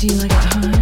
do you like it hot?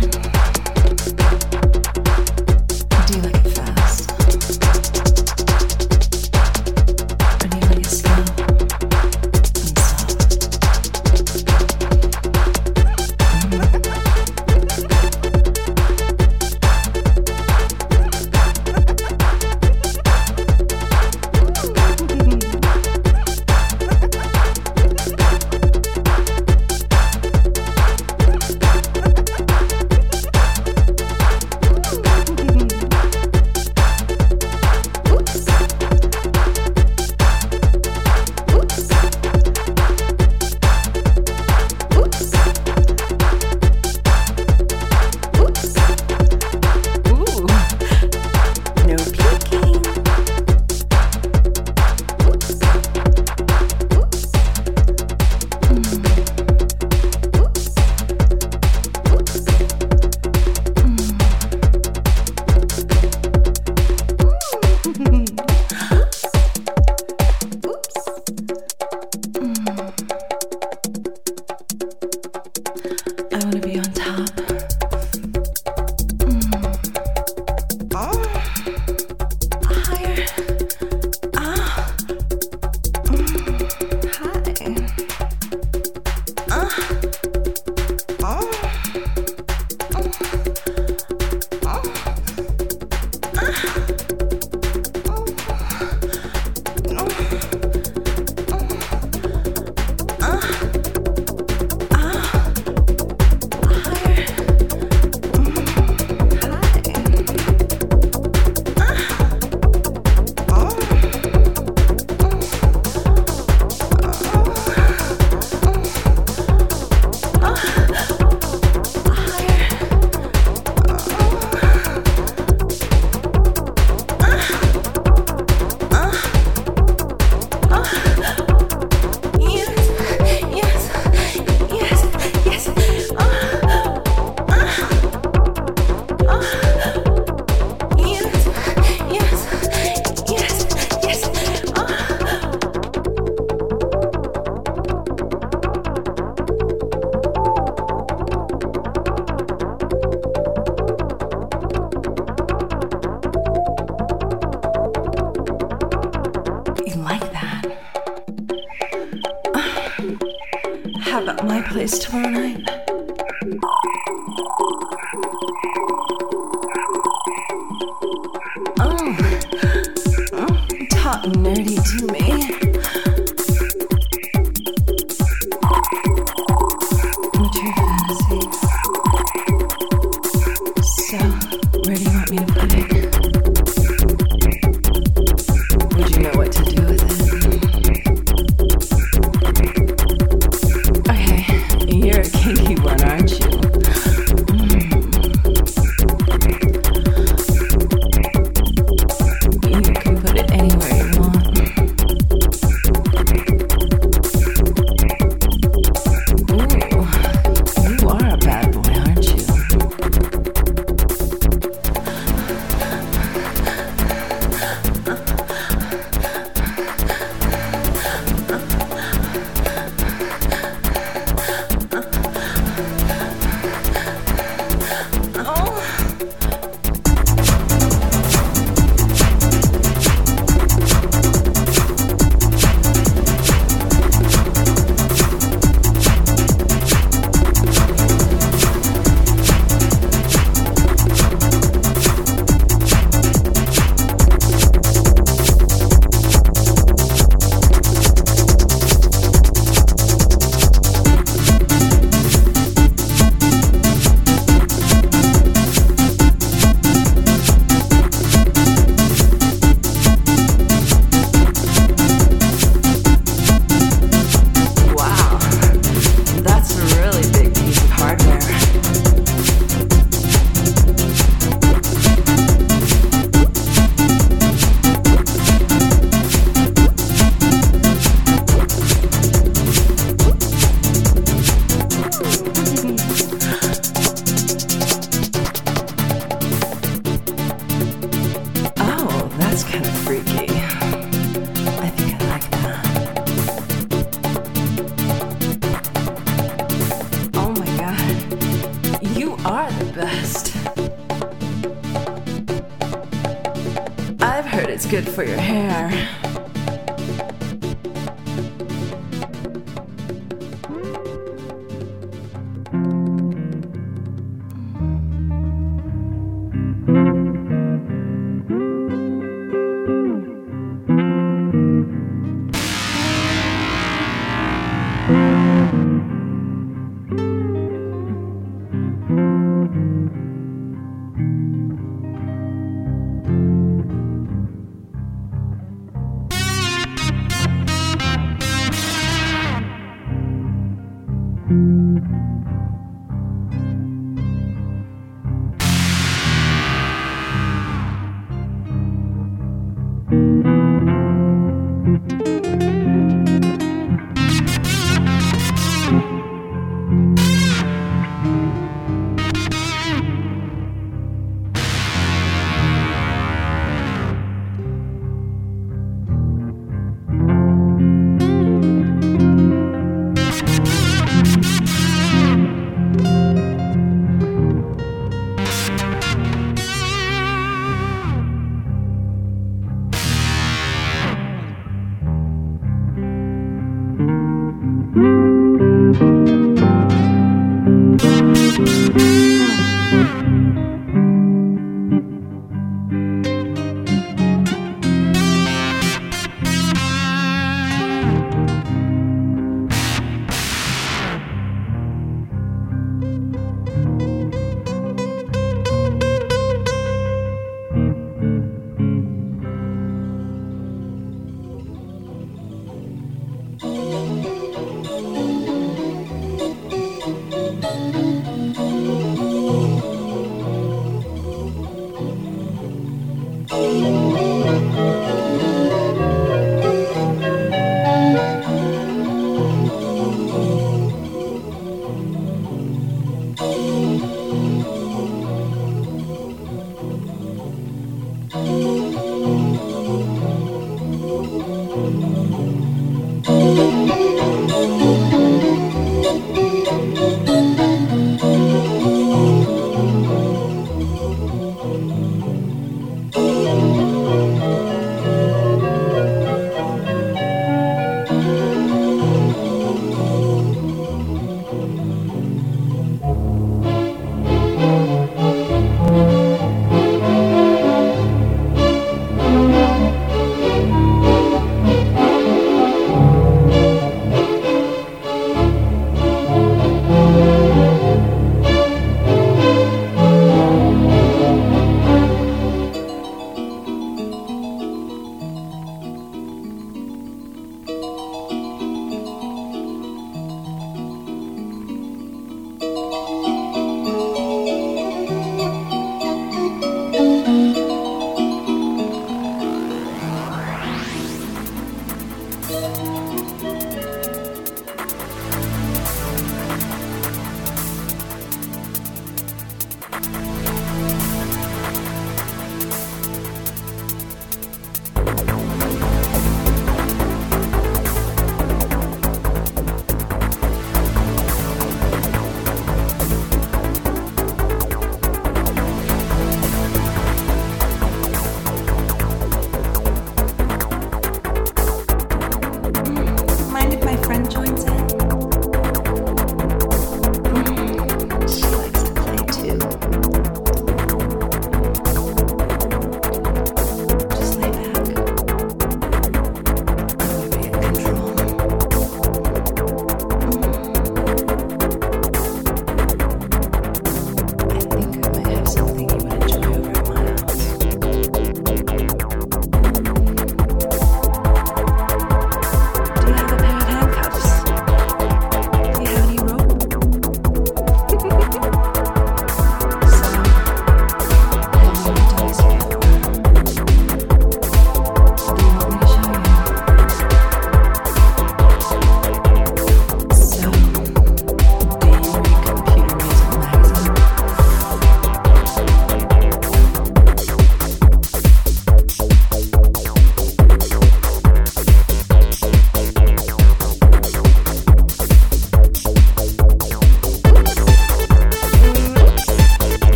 waste time.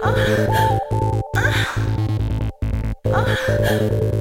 Ah. Ah. Ah.